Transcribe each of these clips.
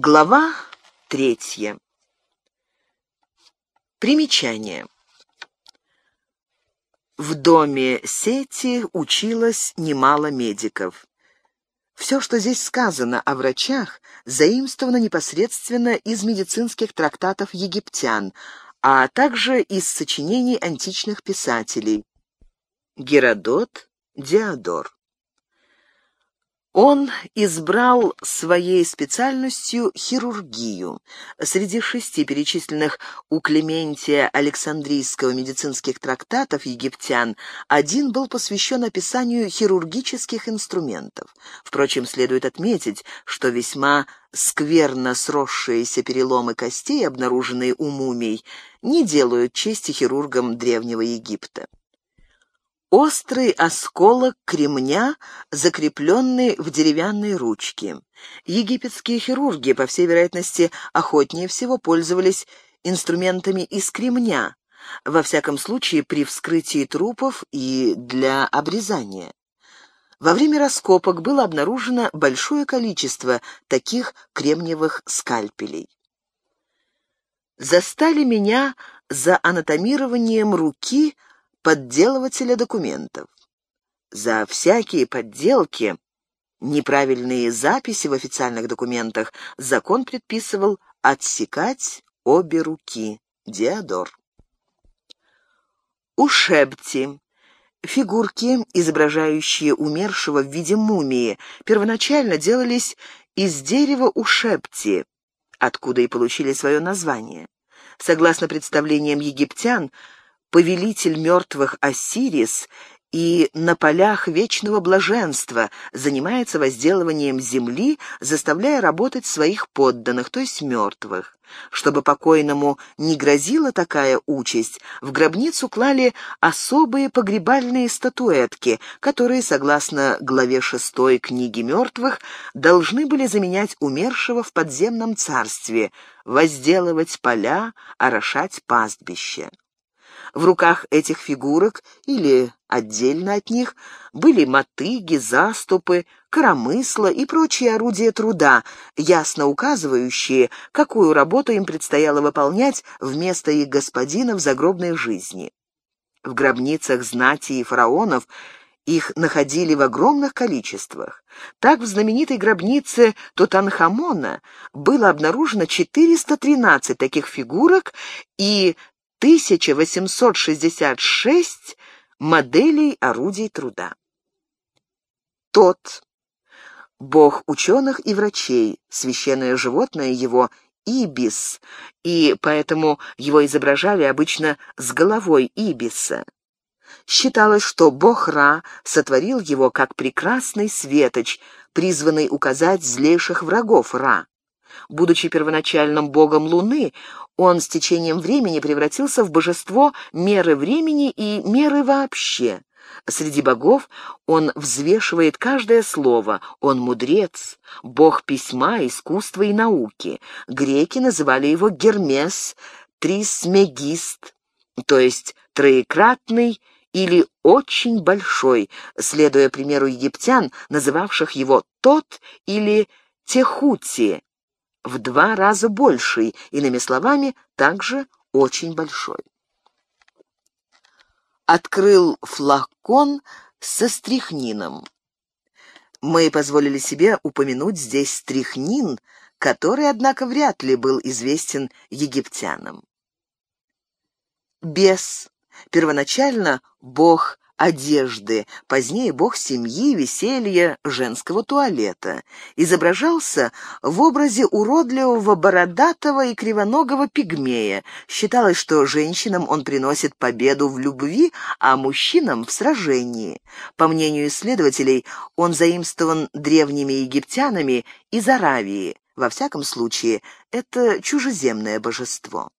Глава третья. Примечание. В доме сети училось немало медиков. Все, что здесь сказано о врачах, заимствовано непосредственно из медицинских трактатов египтян, а также из сочинений античных писателей. Геродот, Диодор. Он избрал своей специальностью хирургию. Среди шести перечисленных у Клементия Александрийского медицинских трактатов египтян один был посвящен описанию хирургических инструментов. Впрочем, следует отметить, что весьма скверно сросшиеся переломы костей, обнаруженные у мумий, не делают чести хирургам Древнего Египта острый осколок кремня, закрепленный в деревянной ручке. Египетские хирурги, по всей вероятности, охотнее всего пользовались инструментами из кремня, во всяком случае при вскрытии трупов и для обрезания. Во время раскопок было обнаружено большое количество таких кремниевых скальпелей. Застали меня за анатомированием руки – подделывателя документов. За всякие подделки, неправильные записи в официальных документах закон предписывал отсекать обе руки. Диодор. Ушебти. Фигурки, изображающие умершего в виде мумии, первоначально делались из дерева ушебти, откуда и получили свое название. Согласно представлениям египтян, повелитель мертвых Осирис и на полях вечного блаженства занимается возделыванием земли, заставляя работать своих подданных, то есть мертвых. Чтобы покойному не грозила такая участь, в гробницу клали особые погребальные статуэтки, которые, согласно главе 6 книги мертвых, должны были заменять умершего в подземном царстве, возделывать поля, орошать пастбище. В руках этих фигурок или отдельно от них были мотыги, заступы, коромысла и прочие орудия труда, ясно указывающие, какую работу им предстояло выполнять вместо их господина в загробной жизни. В гробницах знати и фараонов их находили в огромных количествах. Так в знаменитой гробнице Тутанхамона было обнаружено 413 таких фигурок и 1866 моделей орудий труда. Тот, бог ученых и врачей, священное животное его ибис, и поэтому его изображали обычно с головой ибиса. Считалось, что бог Ра сотворил его как прекрасный светоч, призванный указать злейших врагов Ра. Будучи первоначальным богом Луны, он с течением времени превратился в божество меры времени и меры вообще. Среди богов он взвешивает каждое слово, он мудрец, бог письма, искусства и науки. Греки называли его Гермес, Трисмегист, то есть троекратный или очень большой, следуя примеру египтян, называвших его Тот или Техути, в два раза больший, иными словами, также очень большой. Открыл флакон со стрихнином. Мы позволили себе упомянуть здесь стрихнин, который, однако, вряд ли был известен египтянам. Бес, первоначально бог одежды, позднее бог семьи, веселья, женского туалета. Изображался в образе уродливого, бородатого и кривоногого пигмея. Считалось, что женщинам он приносит победу в любви, а мужчинам — в сражении. По мнению исследователей, он заимствован древними египтянами из Аравии. Во всяком случае, это чужеземное божество.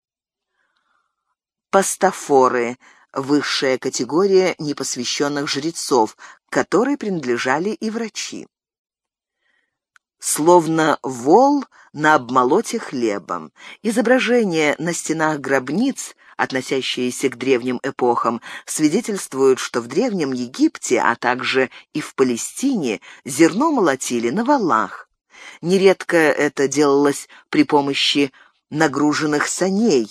Пастафоры — высшая категория непосвященных жрецов, которой принадлежали и врачи. Словно вол на обмолоте хлебом. Изображения на стенах гробниц, относящиеся к древним эпохам, свидетельствуют, что в Древнем Египте, а также и в Палестине, зерно молотили на валах. Нередко это делалось при помощи нагруженных саней,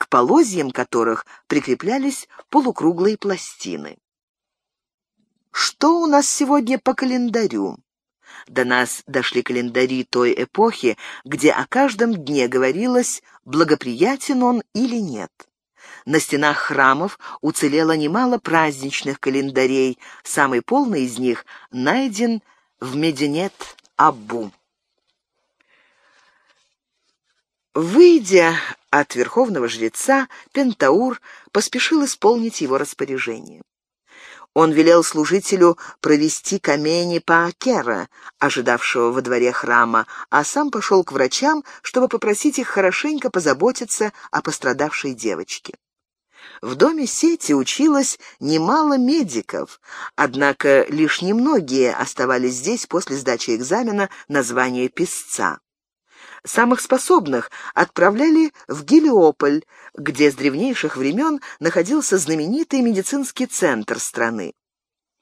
к полозьям которых прикреплялись полукруглые пластины. Что у нас сегодня по календарю? До нас дошли календари той эпохи, где о каждом дне говорилось, благоприятен он или нет. На стенах храмов уцелело немало праздничных календарей, самый полный из них найден в Мединет-Аббу. Выйдя от верховного жреца, Пентаур поспешил исполнить его распоряжение. Он велел служителю провести камени Паакера, ожидавшего во дворе храма, а сам пошел к врачам, чтобы попросить их хорошенько позаботиться о пострадавшей девочке. В доме сети училось немало медиков, однако лишь немногие оставались здесь после сдачи экзамена на звание писца. Самых способных отправляли в Гелиополь, где с древнейших времен находился знаменитый медицинский центр страны.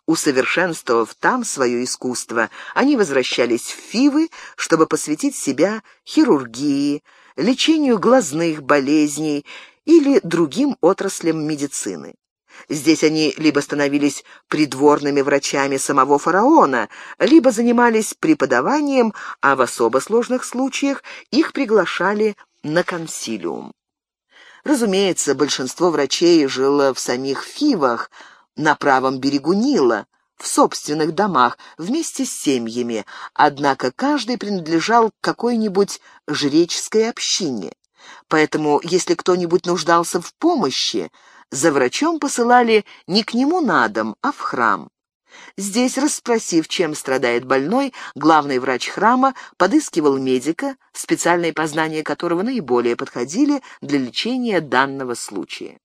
Усовершенствовав там свое искусство, они возвращались в Фивы, чтобы посвятить себя хирургии, лечению глазных болезней или другим отраслям медицины. Здесь они либо становились придворными врачами самого фараона, либо занимались преподаванием, а в особо сложных случаях их приглашали на консилиум. Разумеется, большинство врачей жило в самих Фивах, на правом берегу Нила, в собственных домах, вместе с семьями, однако каждый принадлежал какой-нибудь жреческой общине. Поэтому, если кто-нибудь нуждался в помощи, за врачом посылали не к нему на дом, а в храм. Здесь, расспросив, чем страдает больной, главный врач храма подыскивал медика, специальные познания которого наиболее подходили для лечения данного случая.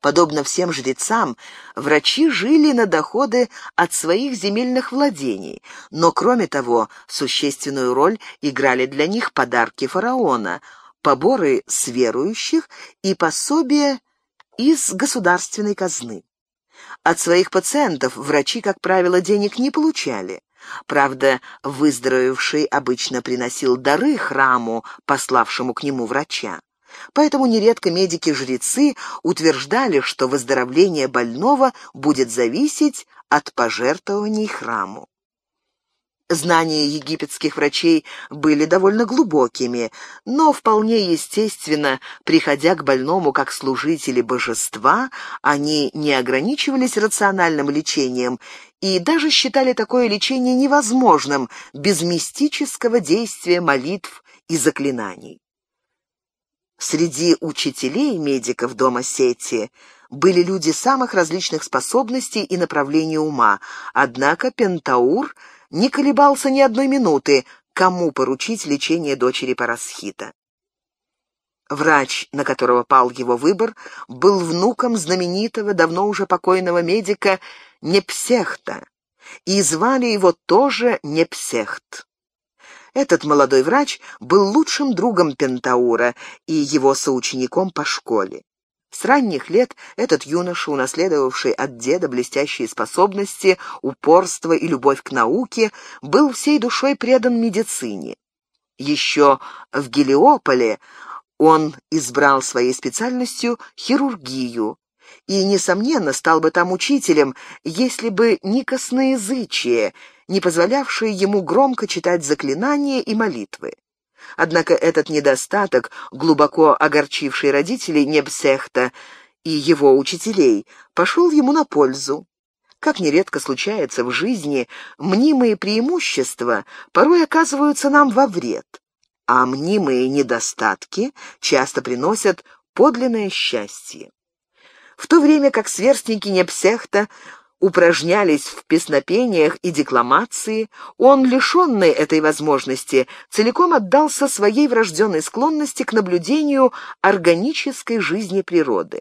Подобно всем жрецам, врачи жили на доходы от своих земельных владений, но, кроме того, существенную роль играли для них подарки фараона, поборы с верующих и пособия из государственной казны. От своих пациентов врачи, как правило, денег не получали. Правда, выздоровевший обычно приносил дары храму, пославшему к нему врача. Поэтому нередко медики-жрецы утверждали, что выздоровление больного будет зависеть от пожертвований храму. Знания египетских врачей были довольно глубокими, но вполне естественно, приходя к больному как служители божества, они не ограничивались рациональным лечением и даже считали такое лечение невозможным без мистического действия молитв и заклинаний. Среди учителей медиков дома Сети были люди самых различных способностей и направлений ума, однако Пентаур не колебался ни одной минуты, кому поручить лечение дочери Парасхита. Врач, на которого пал его выбор, был внуком знаменитого, давно уже покойного медика Непсехта, и звали его тоже Непсехт. Этот молодой врач был лучшим другом Пентаура и его соучеником по школе. С ранних лет этот юноша, унаследовавший от деда блестящие способности, упорство и любовь к науке, был всей душой предан медицине. Еще в Гелиополе он избрал своей специальностью хирургию и, несомненно, стал бы там учителем, если бы не косноязычие, не позволявшие ему громко читать заклинания и молитвы. Однако этот недостаток, глубоко огорчивший родителей Небсехта и его учителей, пошел ему на пользу. Как нередко случается в жизни, мнимые преимущества порой оказываются нам во вред, а мнимые недостатки часто приносят подлинное счастье. В то время как сверстники Непсехта упражнялись в песнопениях и декламации, он, лишенный этой возможности, целиком отдался своей врожденной склонности к наблюдению органической жизни природы.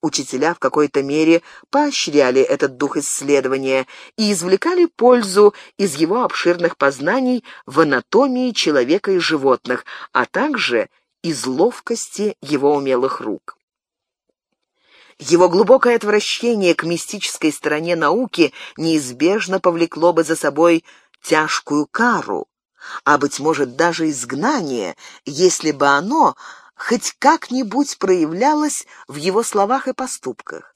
Учителя в какой-то мере поощряли этот дух исследования и извлекали пользу из его обширных познаний в анатомии человека и животных, а также из ловкости его умелых рук. Его глубокое отвращение к мистической стороне науки неизбежно повлекло бы за собой тяжкую кару, а, быть может, даже изгнание, если бы оно хоть как-нибудь проявлялось в его словах и поступках.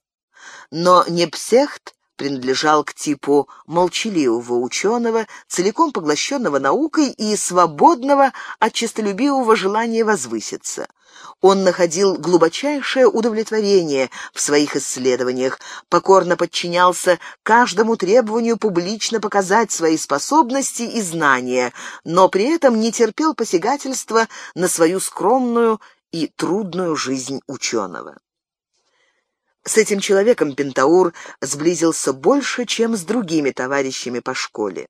Но Непсехт принадлежал к типу молчаливого ученого, целиком поглощенного наукой и свободного от честолюбивого желания возвыситься. Он находил глубочайшее удовлетворение в своих исследованиях, покорно подчинялся каждому требованию публично показать свои способности и знания, но при этом не терпел посягательства на свою скромную и трудную жизнь ученого. С этим человеком Пентаур сблизился больше, чем с другими товарищами по школе.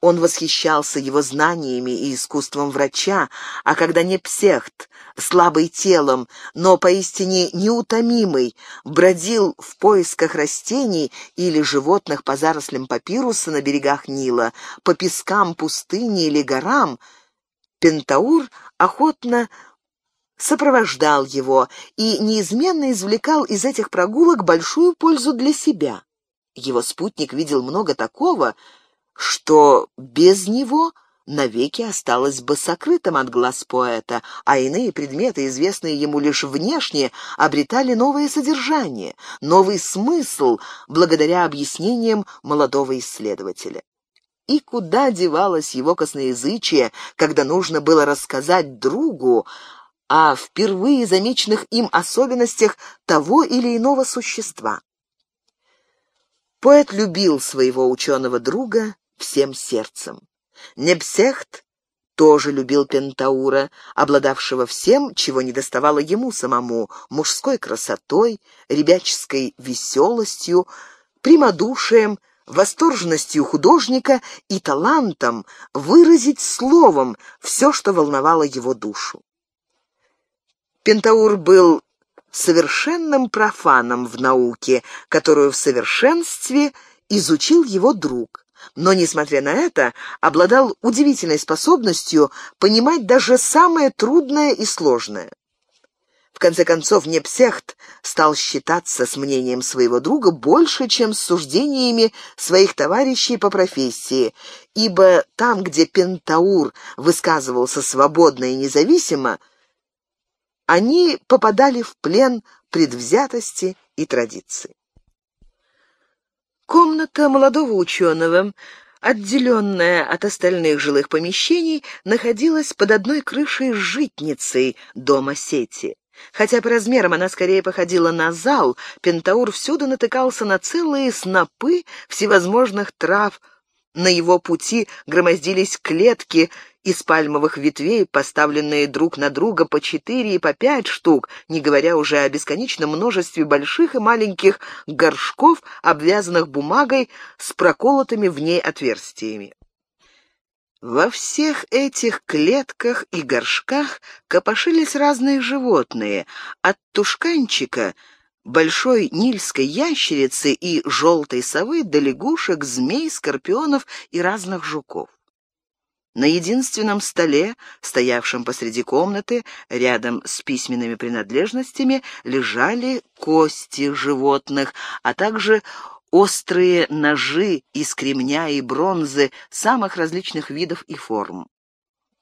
Он восхищался его знаниями и искусством врача, а когда не псехт, слабый телом, но поистине неутомимый, бродил в поисках растений или животных по зарослям папируса на берегах Нила, по пескам пустыни или горам, Пентаур охотно сопровождал его и неизменно извлекал из этих прогулок большую пользу для себя. Его спутник видел много такого, что без него навеки осталось бы сокрытым от глаз поэта, а иные предметы, известные ему лишь внешне, обретали новое содержание, новый смысл благодаря объяснениям молодого исследователя. И куда девалось его косноязычие, когда нужно было рассказать другу о впервые замеченных им особенностях того или иного существа. Поэт любил своего ученого друга всем сердцем. Непсехт тоже любил Пентаура, обладавшего всем, чего не доставало ему самому, мужской красотой, ребяческой веселостью, прямодушием, восторженностью художника и талантом выразить словом все, что волновало его душу. Пентаур был совершенным профаном в науке, которую в совершенстве изучил его друг. Но, несмотря на это, обладал удивительной способностью понимать даже самое трудное и сложное. В конце концов, Непсехт стал считаться с мнением своего друга больше, чем с суждениями своих товарищей по профессии, ибо там, где Пентаур высказывался свободно и независимо, они попадали в плен предвзятости и традиций. Комната молодого ученого, отделенная от остальных жилых помещений, находилась под одной крышей с житницей дома сети. Хотя по размерам она скорее походила на зал, Пентаур всюду натыкался на целые снопы всевозможных трав, на его пути громоздились клетки из пальмовых ветвей, поставленные друг на друга по четыре и по пять штук, не говоря уже о бесконечном множестве больших и маленьких горшков, обвязанных бумагой с проколотыми в ней отверстиями. Во всех этих клетках и горшках копошились разные животные, от тушканчика — большой нильской ящерицы и желтой совы до лягушек, змей, скорпионов и разных жуков. На единственном столе, стоявшем посреди комнаты, рядом с письменными принадлежностями, лежали кости животных, а также острые ножи из кремня и бронзы самых различных видов и форм.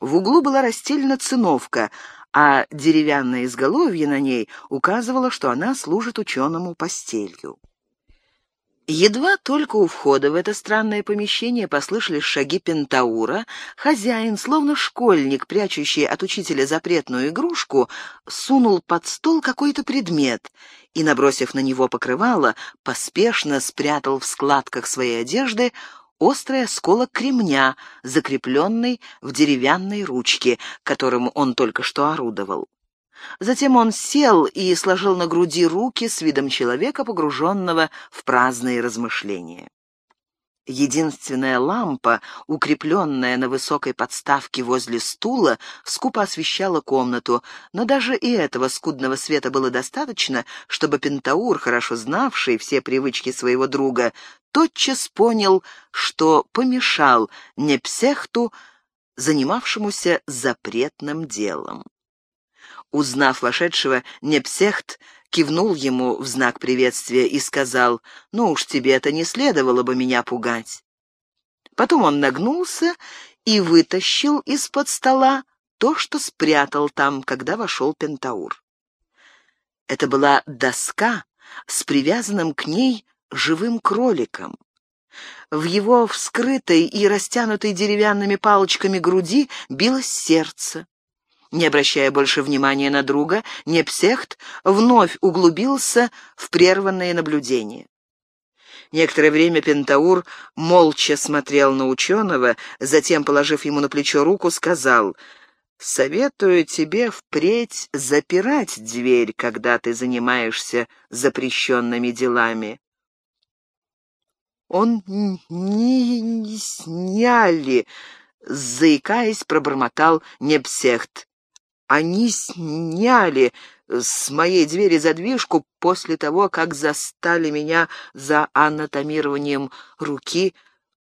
В углу была расстелена циновка, а деревянное изголовье на ней указывало, что она служит ученому постелью. Едва только у входа в это странное помещение послышались шаги Пентаура, хозяин, словно школьник, прячущий от учителя запретную игрушку, сунул под стол какой-то предмет и, набросив на него покрывало, поспешно спрятал в складках своей одежды острый осколок кремня, закрепленный в деревянной ручке, которым он только что орудовал. Затем он сел и сложил на груди руки с видом человека, погруженного в праздные размышления. Единственная лампа, укрепленная на высокой подставке возле стула, скупо освещала комнату, но даже и этого скудного света было достаточно, чтобы Пентаур, хорошо знавший все привычки своего друга, тотчас понял, что помешал Непсехту, занимавшемуся запретным делом. Узнав вошедшего, Непсехт кивнул ему в знак приветствия и сказал, «Ну уж тебе это не следовало бы меня пугать». Потом он нагнулся и вытащил из-под стола то, что спрятал там, когда вошел Пентаур. Это была доска с привязанным к ней живым кроликом. В его вскрытой и растянутой деревянными палочками груди билось сердце. Не обращая больше внимания на друга, Непсехт вновь углубился в прерванное наблюдение. Некоторое время Пентаур молча смотрел на ученого, затем, положив ему на плечо руку, сказал, «Советую тебе впредь запирать дверь, когда ты занимаешься запрещенными делами». «Он не, не сняли», — заикаясь, пробормотал Непсехт. «Они сняли с моей двери задвижку после того, как застали меня за анатомированием руки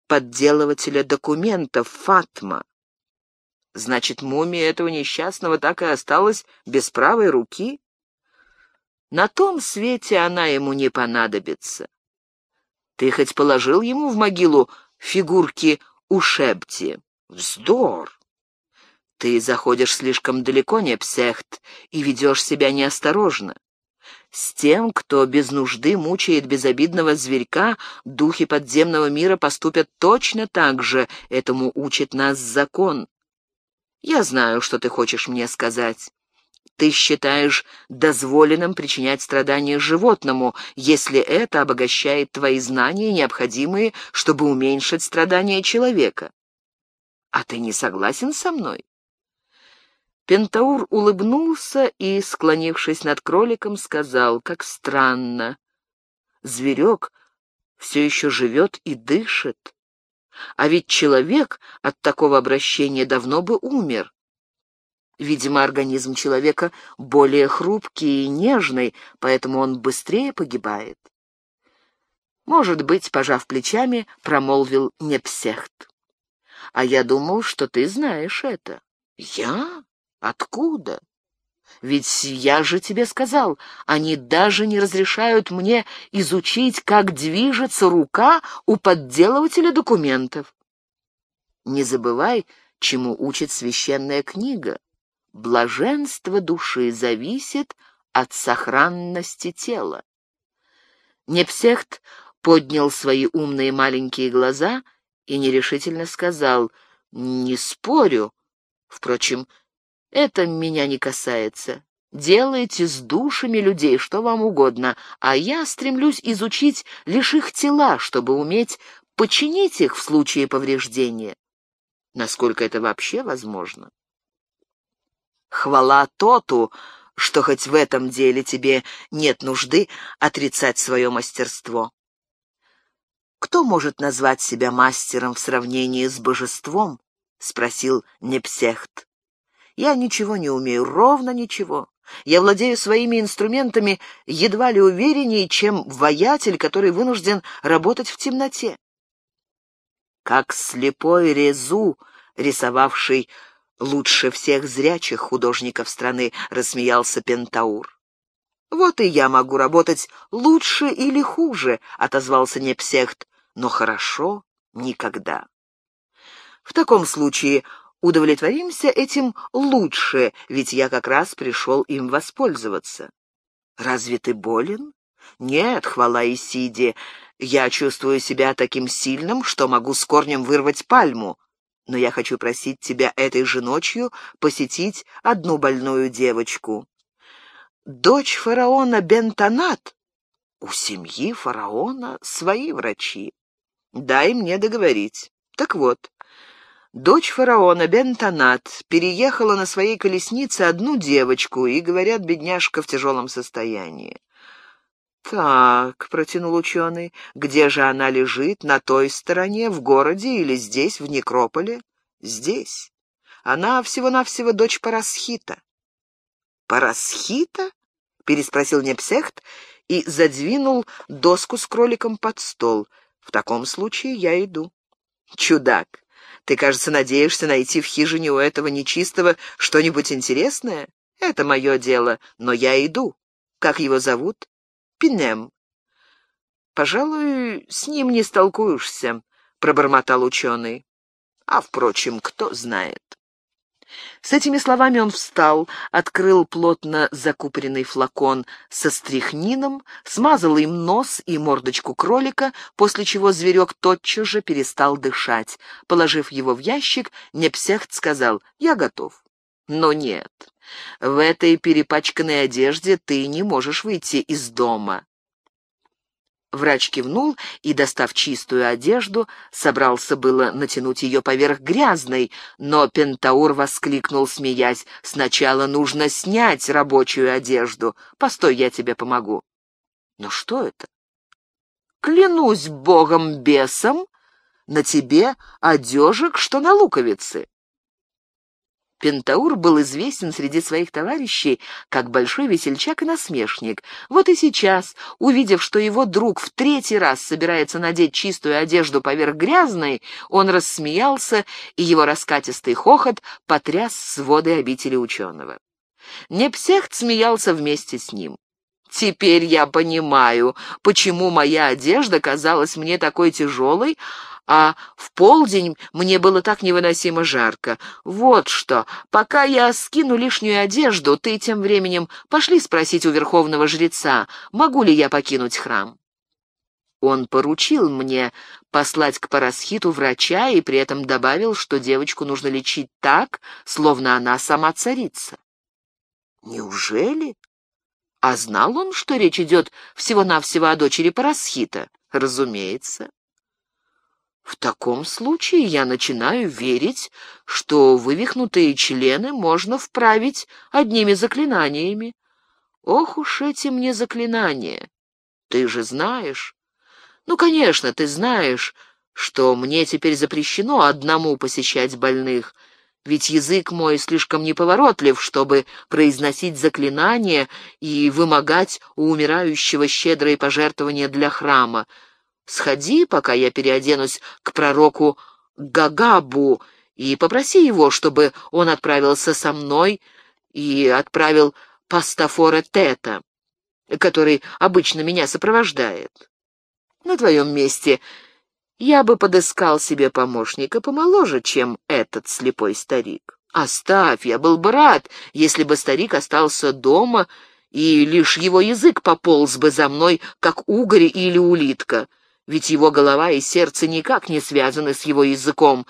подделывателя документов Фатма. Значит, мумия этого несчастного так и осталась без правой руки? На том свете она ему не понадобится. Ты хоть положил ему в могилу фигурки Ушебти? Вздор! Ты заходишь слишком далеко, не псехт, и ведешь себя неосторожно. С тем, кто без нужды мучает безобидного зверька, духи подземного мира поступят точно так же, этому учит нас закон. Я знаю, что ты хочешь мне сказать. Ты считаешь дозволенным причинять страдания животному, если это обогащает твои знания, необходимые, чтобы уменьшить страдания человека. А ты не согласен со мной? Пентаур улыбнулся и, склонившись над кроликом, сказал, как странно. Зверек все еще живет и дышит. А ведь человек от такого обращения давно бы умер. Видимо, организм человека более хрупкий и нежный, поэтому он быстрее погибает. Может быть, пожав плечами, промолвил Непсехт. А я думал, что ты знаешь это. Я? Откуда? Ведь я же тебе сказал, они даже не разрешают мне изучить, как движется рука у подделывателя документов. Не забывай, чему учит священная книга. Блаженство души зависит от сохранности тела. Непсехт поднял свои умные маленькие глаза и нерешительно сказал, «Не спорю. Впрочем, это меня не касается. Делайте с душами людей что вам угодно, а я стремлюсь изучить лишь их тела, чтобы уметь починить их в случае повреждения. Насколько это вообще возможно? Хвала Тоту, что хоть в этом деле тебе нет нужды отрицать свое мастерство. Кто может назвать себя мастером в сравнении с божеством? — спросил Непсехт. Я ничего не умею, ровно ничего. Я владею своими инструментами едва ли увереннее, чем воятель, который вынужден работать в темноте. Как слепой Резу, рисовавший лучше всех зрячих художников страны, рассмеялся Пентаур. «Вот и я могу работать лучше или хуже», — отозвался Непсехт, — «но хорошо никогда». В таком случае Удовлетворимся этим лучше, ведь я как раз пришел им воспользоваться. Разве ты болен? Нет, хвала Исиде, я чувствую себя таким сильным, что могу с корнем вырвать пальму. Но я хочу просить тебя этой же ночью посетить одну больную девочку. Дочь фараона Бентонат. У семьи фараона свои врачи. Дай мне договорить. Так вот, Дочь фараона Бентонат переехала на своей колеснице одну девочку, и, говорят, бедняжка в тяжелом состоянии. «Так», — протянул ученый, — «где же она лежит? На той стороне, в городе или здесь, в некрополе?» «Здесь. Она всего-навсего дочь Парасхита». «Парасхита?» — переспросил Непсехт и задвинул доску с кроликом под стол. «В таком случае я иду». «Чудак! Ты, кажется, надеешься найти в хижине у этого нечистого что-нибудь интересное? Это мое дело, но я иду. Как его зовут? Пинем. Пожалуй, с ним не столкуешься. пробормотал ученый. А, впрочем, кто знает. С этими словами он встал, открыл плотно закупоренный флакон со стрихнином, смазал им нос и мордочку кролика, после чего зверек тотчас же перестал дышать. Положив его в ящик, Непсехт сказал «Я готов». Но нет, в этой перепачканной одежде ты не можешь выйти из дома. Врач кивнул и, достав чистую одежду, собрался было натянуть ее поверх грязной, но Пентаур воскликнул, смеясь, «Сначала нужно снять рабочую одежду. Постой, я тебе помогу». «Но что это?» «Клянусь богом-бесом, на тебе одежек, что на луковице». Пентаур был известен среди своих товарищей как большой весельчак и насмешник. Вот и сейчас, увидев, что его друг в третий раз собирается надеть чистую одежду поверх грязной, он рассмеялся, и его раскатистый хохот потряс своды обители ученого. Непсехт смеялся вместе с ним. «Теперь я понимаю, почему моя одежда казалась мне такой тяжелой, а в полдень мне было так невыносимо жарко. Вот что, пока я скину лишнюю одежду, ты тем временем пошли спросить у верховного жреца, могу ли я покинуть храм. Он поручил мне послать к Парасхиту врача и при этом добавил, что девочку нужно лечить так, словно она сама царица. Неужели? А знал он, что речь идет всего-навсего о дочери Парасхита? Разумеется. В таком случае я начинаю верить, что вывихнутые члены можно вправить одними заклинаниями. Ох уж эти мне заклинания! Ты же знаешь. Ну, конечно, ты знаешь, что мне теперь запрещено одному посещать больных, ведь язык мой слишком неповоротлив, чтобы произносить заклинания и вымогать у умирающего щедрые пожертвования для храма. Сходи, пока я переоденусь к пророку Гагабу, и попроси его, чтобы он отправился со мной и отправил Пастафора Тета, который обычно меня сопровождает. На твоем месте я бы подыскал себе помощника помоложе, чем этот слепой старик. Оставь, я был бы рад, если бы старик остался дома, и лишь его язык пополз бы за мной, как угорь или улитка ведь его голова и сердце никак не связаны с его языком,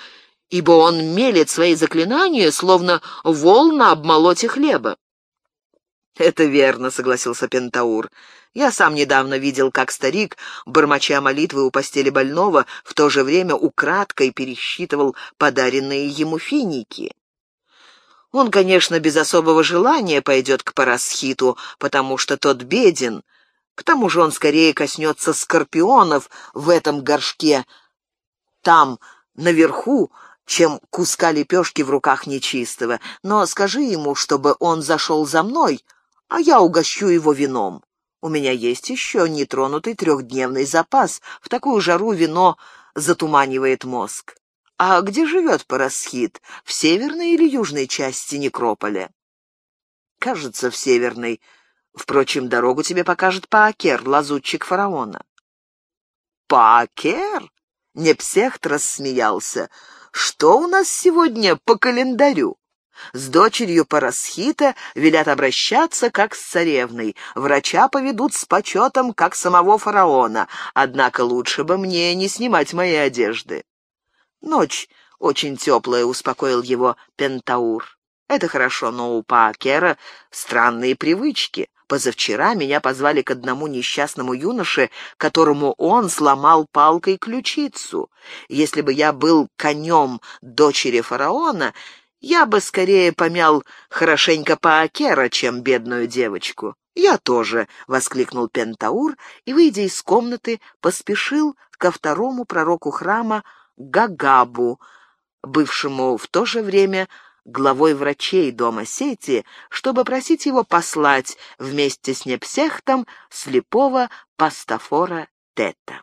ибо он мелет свои заклинания, словно вол на обмолоте хлеба. «Это верно», — согласился Пентаур. «Я сам недавно видел, как старик, бормоча молитвы у постели больного, в то же время украдкой пересчитывал подаренные ему финики». Он, конечно, без особого желания пойдет к Парасхиту, потому что тот беден, к тому же он скорее коснется скорпионов в этом горшке, там, наверху, чем куска лепешки в руках нечистого. Но скажи ему, чтобы он зашел за мной, а я угощу его вином. У меня есть еще нетронутый трехдневный запас. В такую жару вино затуманивает мозг. А где живет Парасхит? В северной или южной части некрополя? Кажется, в северной. Впрочем, дорогу тебе покажет Паакер, лазутчик фараона. Паакер? Непсехт рассмеялся. Что у нас сегодня по календарю? С дочерью Парасхита велят обращаться, как с царевной. Врача поведут с почетом, как самого фараона. Однако лучше бы мне не снимать мои одежды. Ночь очень теплая, успокоил его Пентаур. Это хорошо, но у Паакера странные привычки. Позавчера меня позвали к одному несчастному юноше, которому он сломал палкой ключицу. Если бы я был конем дочери фараона, я бы скорее помял хорошенько Паакера, чем бедную девочку. «Я тоже!» — воскликнул Пентаур и, выйдя из комнаты, поспешил ко второму пророку храма Гагабу, бывшему в то же время главой врачей дома сети, чтобы просить его послать вместе с Непсехтом слепого пастафора Тета.